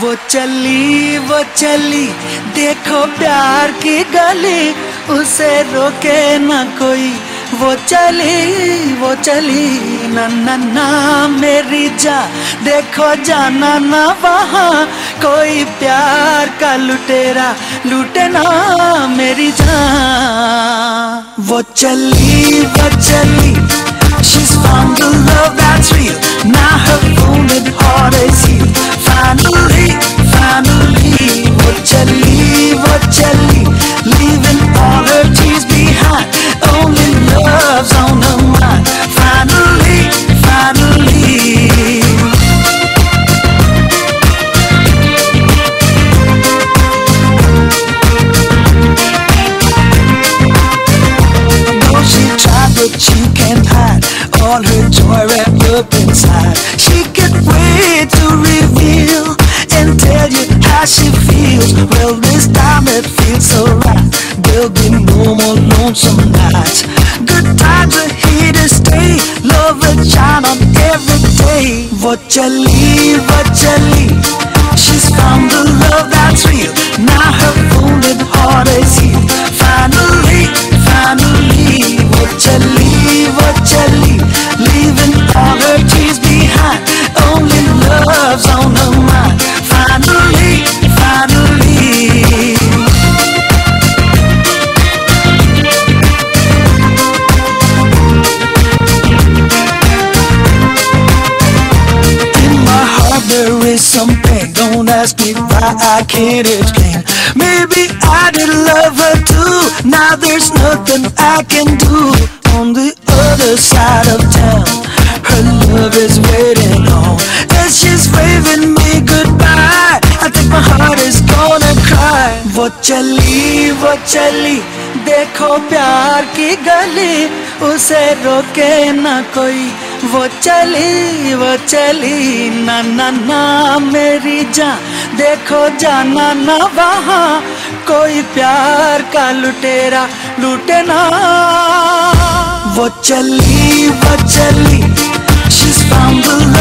वो चली वो चली, देखो प्यार की गली, उसे रोके ना कोई। वो चली वो चली, न न मेरी जा, देखो जाना ना वहाँ। कोई प्यार का लुटेरा, लूटे ना मेरी जान। वो चली वो चली joy wrapped up inside. She can't wait to reveal and tell you how she feels. Well, this time it feels so right. There'll be no more lonesome nights. Good times are here to stay. Love will shine on every day. What you leave. Ask me why I can't explain Maybe I did love her too Now there's nothing I can do On the other side of town Her love is waiting on And she's waving me goodbye I think my heart is gonna cry वो चली वो चली देखो प्यार की गली उसे रोके ना कोई वो चली वो चली, ना ना ना मेरी जान। देखो जाना ना वहाँ, कोई प्यार का लुटेरा लुटे ना वो चली वो चली She's found